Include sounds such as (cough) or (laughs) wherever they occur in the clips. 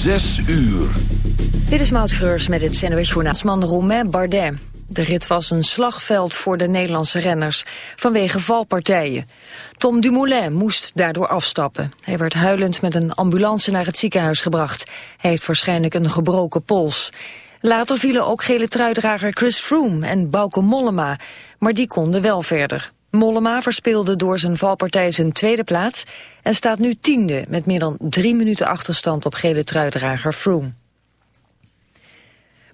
Zes uur. Dit is Maud met het NOS Journaalsman Romain Bardet. De rit was een slagveld voor de Nederlandse renners vanwege valpartijen. Tom Dumoulin moest daardoor afstappen. Hij werd huilend met een ambulance naar het ziekenhuis gebracht. Hij heeft waarschijnlijk een gebroken pols. Later vielen ook gele truidrager Chris Froome en Bauke Mollema, maar die konden wel verder. Mollema verspeelde door zijn valpartij zijn tweede plaats en staat nu tiende met meer dan drie minuten achterstand op gele truidrager Froome.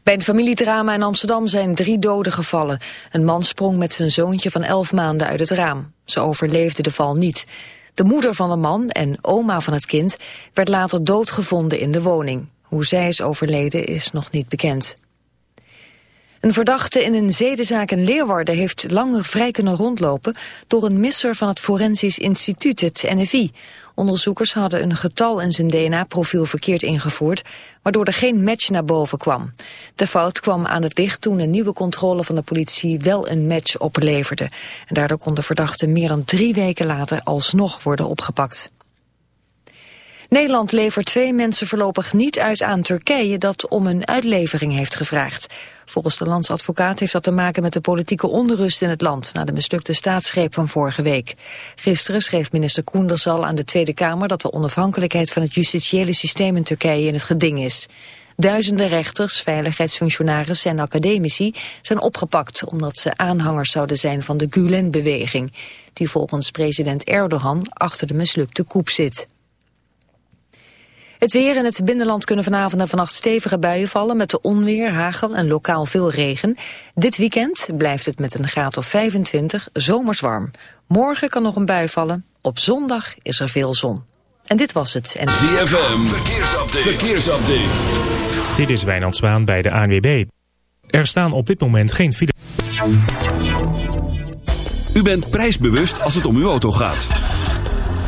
Bij een familiedrama in Amsterdam zijn drie doden gevallen. Een man sprong met zijn zoontje van elf maanden uit het raam. Ze overleefde de val niet. De moeder van de man en oma van het kind werd later doodgevonden in de woning. Hoe zij is overleden is nog niet bekend. Een verdachte in een zedenzaak in Leeuwarden heeft langer vrij kunnen rondlopen door een misser van het Forensisch Instituut, het NFI. Onderzoekers hadden een getal in zijn DNA-profiel verkeerd ingevoerd, waardoor er geen match naar boven kwam. De fout kwam aan het licht toen een nieuwe controle van de politie wel een match opleverde. En daardoor kon de verdachte meer dan drie weken later alsnog worden opgepakt. Nederland levert twee mensen voorlopig niet uit aan Turkije dat om een uitlevering heeft gevraagd. Volgens de landsadvocaat heeft dat te maken met de politieke onrust in het land na de mislukte staatsgreep van vorige week. Gisteren schreef minister Koenders al aan de Tweede Kamer dat de onafhankelijkheid van het justitiële systeem in Turkije in het geding is. Duizenden rechters, veiligheidsfunctionarissen en academici zijn opgepakt omdat ze aanhangers zouden zijn van de Gulen-beweging, die volgens president Erdogan achter de mislukte koep zit. Het weer in het binnenland kunnen vanavond en vannacht stevige buien vallen... met de onweer, hagel en lokaal veel regen. Dit weekend blijft het met een graad of 25 zomers warm. Morgen kan nog een bui vallen. Op zondag is er veel zon. En dit was het. En... ZFM, verkeersupdate. verkeersupdate. Dit is Wijnand Zwaan bij de ANWB. Er staan op dit moment geen file. U bent prijsbewust als het om uw auto gaat.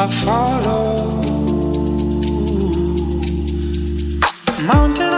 I follow mountain.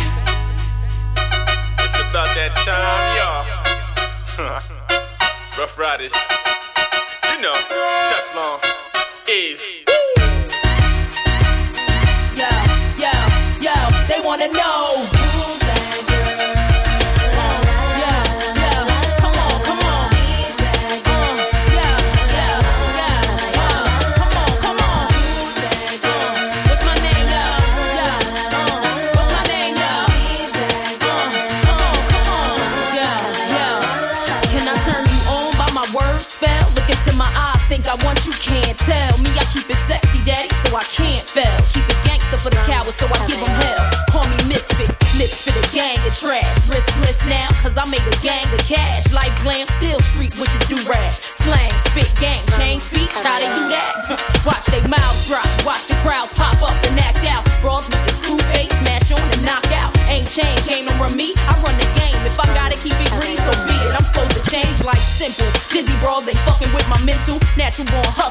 now, cause I made a gang of cash. Like glam, still street with the do-rag. Slang, spit, gang, change speech, how they do that? (laughs) watch they mouths drop, watch the crowds pop up and act out. Brawls with the screw face, smash on and knock out. Ain't chain, game don't run me, I run the game. If I gotta keep it green, so be it. I'm supposed to change like simple. Dizzy brawls ain't fucking with my mental. Natural born hustle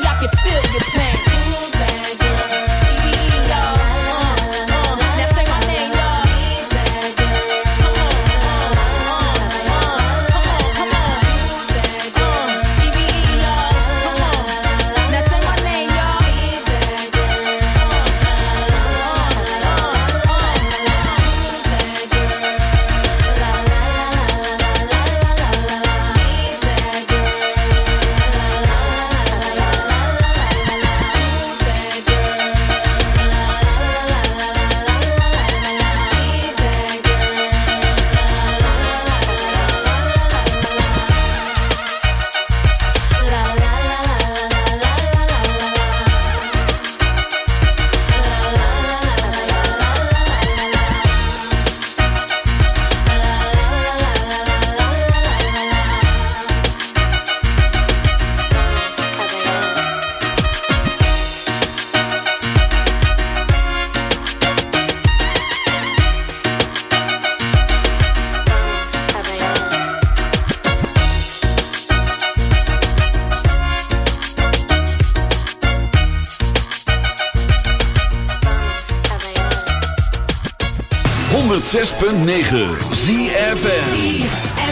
106.9 ZFN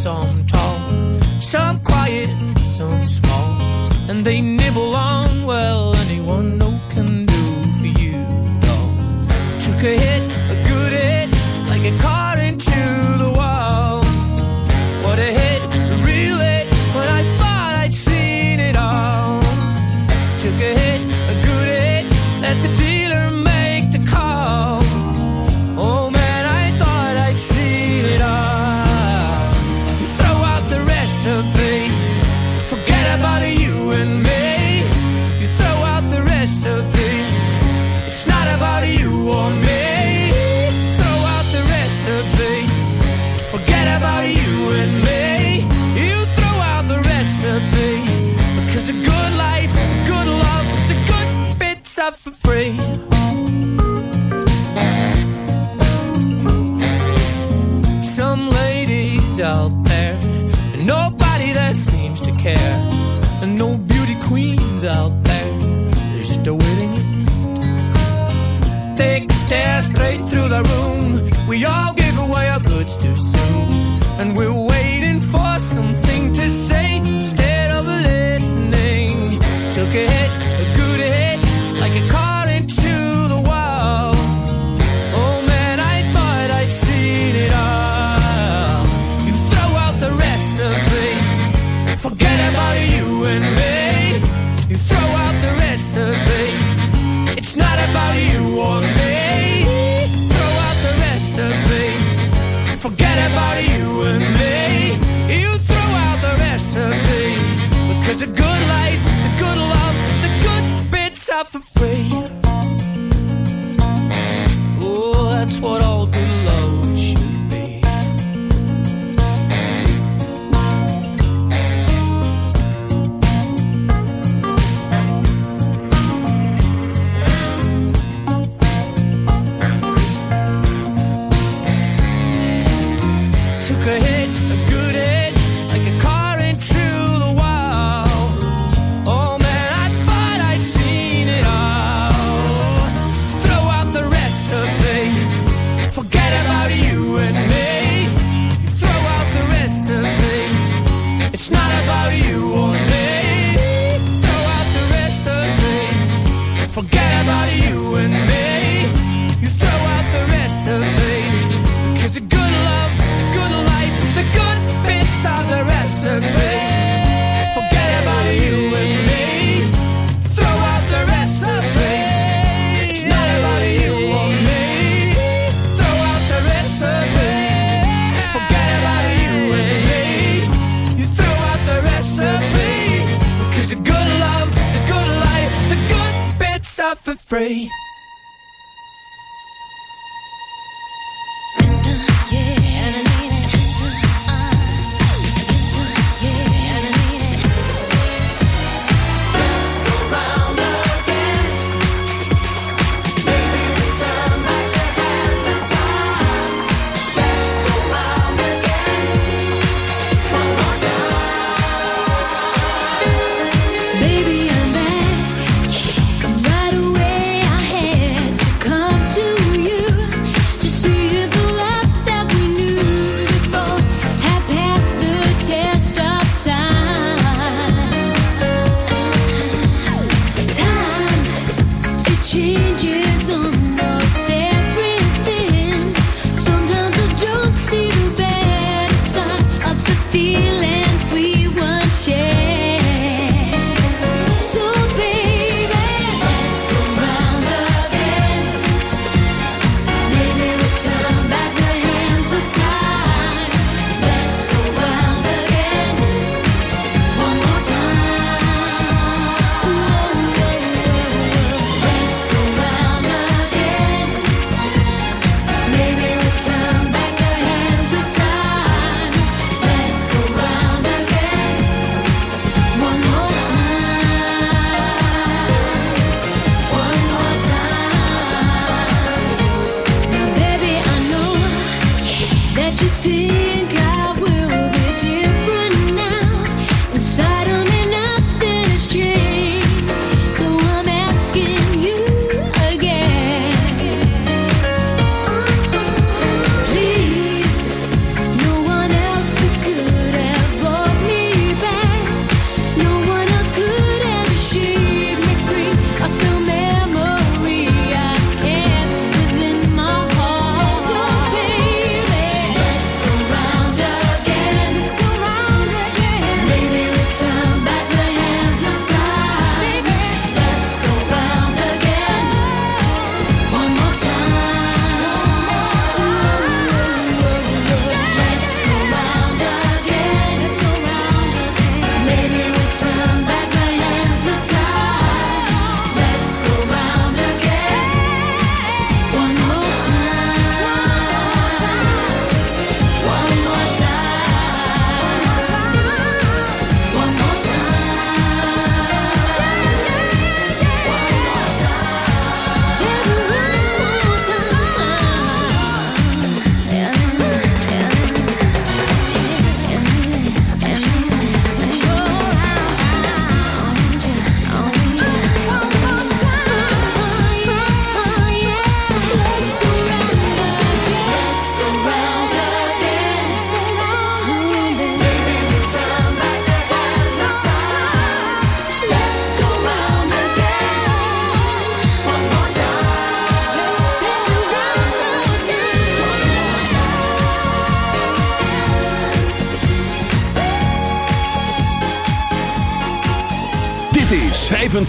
song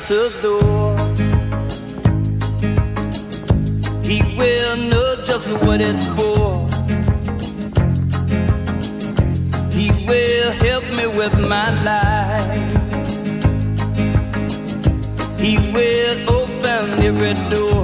Matador. He will know just what it's for. He will help me with my life. He will open every door.